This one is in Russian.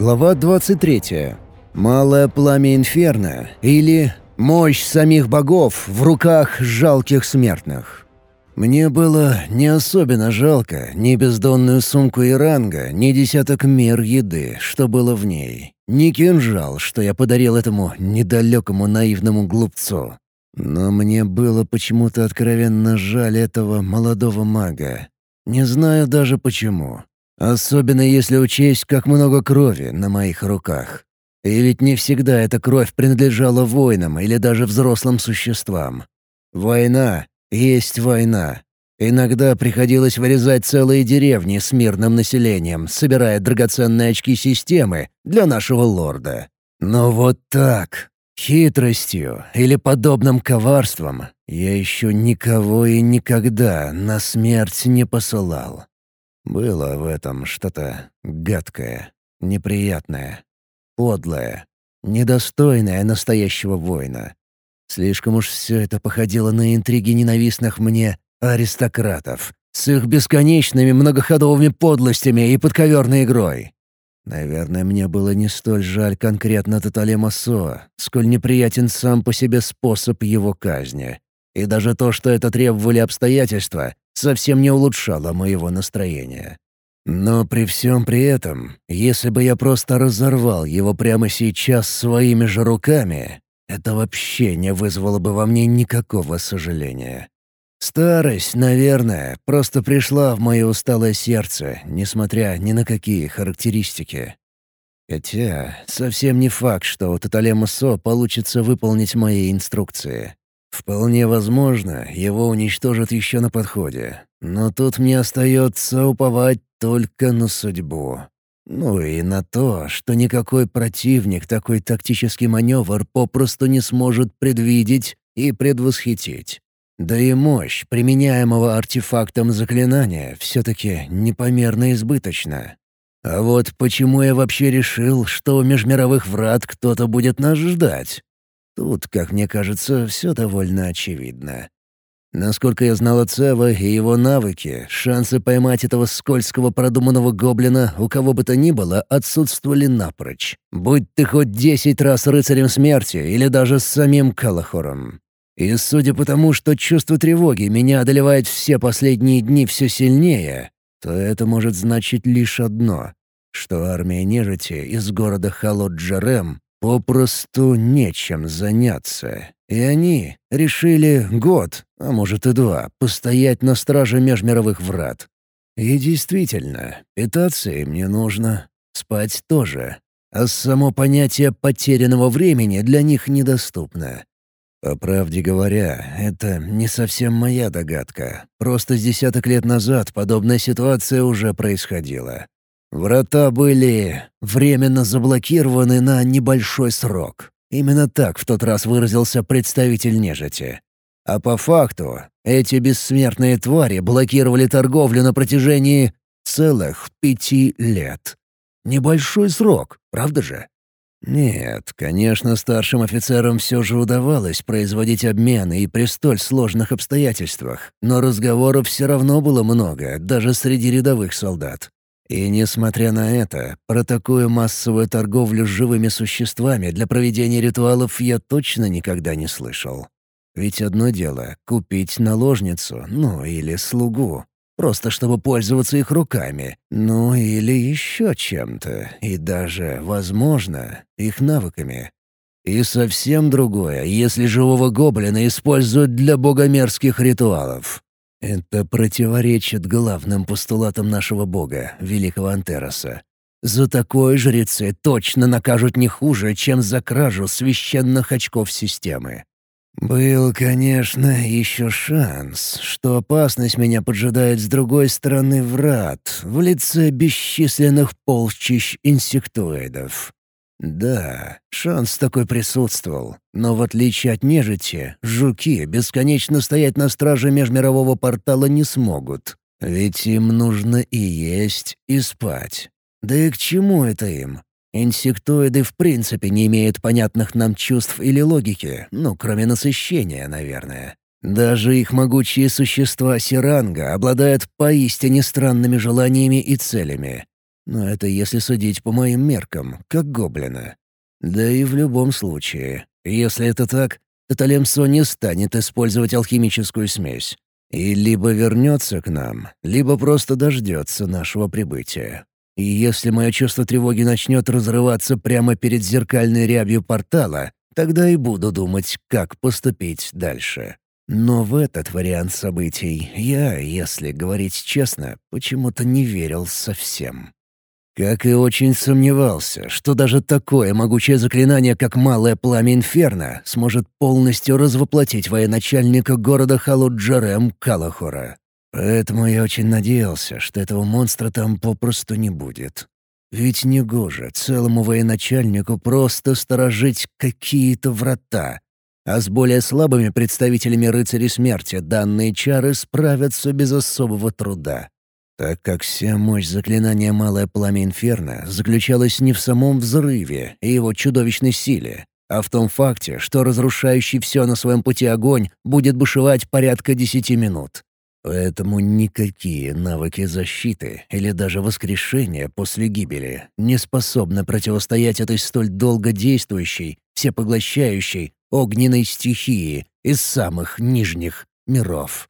Глава 23. Малое пламя инферно или мощь самих богов в руках жалких смертных. Мне было не особенно жалко ни бездонную сумку Иранга, ни десяток мер еды, что было в ней, ни кинжал, что я подарил этому недалекому наивному глупцу. Но мне было почему-то откровенно жаль этого молодого мага. Не знаю даже почему. Особенно если учесть, как много крови на моих руках. И ведь не всегда эта кровь принадлежала воинам или даже взрослым существам. Война есть война. Иногда приходилось вырезать целые деревни с мирным населением, собирая драгоценные очки системы для нашего лорда. Но вот так, хитростью или подобным коварством, я еще никого и никогда на смерть не посылал. Было в этом что-то гадкое, неприятное, подлое, недостойное настоящего воина. Слишком уж все это походило на интриги ненавистных мне аристократов с их бесконечными многоходовыми подлостями и подковерной игрой. Наверное, мне было не столь жаль конкретно Таталема Со, сколь неприятен сам по себе способ его казни. И даже то, что это требовали обстоятельства, совсем не улучшало моего настроения. Но при всем при этом, если бы я просто разорвал его прямо сейчас своими же руками, это вообще не вызвало бы во мне никакого сожаления. Старость, наверное, просто пришла в мое усталое сердце, несмотря ни на какие характеристики. Хотя совсем не факт, что у Таталема Со получится выполнить мои инструкции. Вполне возможно, его уничтожат еще на подходе. Но тут мне остается уповать только на судьбу. Ну и на то, что никакой противник такой тактический маневр попросту не сможет предвидеть и предвосхитить. Да и мощь применяемого артефактом заклинания все-таки непомерно избыточна. А вот почему я вообще решил, что у межмировых врат кто-то будет нас ждать? Тут, как мне кажется, все довольно очевидно. Насколько я знал Цева и его навыки, шансы поймать этого скользкого продуманного гоблина у кого бы то ни было отсутствовали напрочь. Будь ты хоть десять раз рыцарем смерти или даже с самим Калахором. И судя по тому, что чувство тревоги меня одолевает все последние дни все сильнее, то это может значить лишь одно — что армия нежити из города Халот-Джарем Попросту нечем заняться. И они решили год, а может и два, постоять на страже межмировых врат. И действительно, питаться им не нужно, спать тоже. А само понятие потерянного времени для них недоступно. По правде говоря, это не совсем моя догадка. Просто с десяток лет назад подобная ситуация уже происходила. Врата были временно заблокированы на небольшой срок. Именно так в тот раз выразился представитель нежити. А по факту, эти бессмертные твари блокировали торговлю на протяжении целых пяти лет. Небольшой срок, правда же? Нет, конечно, старшим офицерам все же удавалось производить обмены и при столь сложных обстоятельствах, но разговоров все равно было много, даже среди рядовых солдат. И несмотря на это, про такую массовую торговлю с живыми существами для проведения ритуалов я точно никогда не слышал. Ведь одно дело — купить наложницу, ну или слугу, просто чтобы пользоваться их руками, ну или еще чем-то, и даже, возможно, их навыками. И совсем другое, если живого гоблина используют для богомерзких ритуалов. Это противоречит главным постулатам нашего бога, великого Антероса. За такое жрецы точно накажут не хуже, чем за кражу священных очков системы. Был, конечно, еще шанс, что опасность меня поджидает с другой стороны врат, в лице бесчисленных полчищ инсектоидов. Да, шанс такой присутствовал, но в отличие от нежити, жуки бесконечно стоять на страже межмирового портала не смогут. Ведь им нужно и есть, и спать. Да и к чему это им? Инсектоиды в принципе не имеют понятных нам чувств или логики, ну, кроме насыщения, наверное. Даже их могучие существа Сиранга обладают поистине странными желаниями и целями. Но это если судить по моим меркам, как гоблина. Да и в любом случае, если это так, то Талемсо не станет использовать алхимическую смесь. И либо вернется к нам, либо просто дождется нашего прибытия. И если мое чувство тревоги начнет разрываться прямо перед зеркальной рябью портала, тогда и буду думать, как поступить дальше. Но в этот вариант событий я, если говорить честно, почему-то не верил совсем. Как и очень сомневался, что даже такое могучее заклинание, как «Малое пламя Инферно», сможет полностью развоплотить военачальника города Халуджарем Калахора. Поэтому я очень надеялся, что этого монстра там попросту не будет. Ведь негоже целому военачальнику просто сторожить какие-то врата, а с более слабыми представителями рыцарей смерти данные чары справятся без особого труда так как вся мощь заклинания «Малое пламя Инферно» заключалась не в самом взрыве и его чудовищной силе, а в том факте, что разрушающий все на своем пути огонь будет бушевать порядка десяти минут. Поэтому никакие навыки защиты или даже воскрешения после гибели не способны противостоять этой столь долго действующей, всепоглощающей, огненной стихии из самых нижних миров.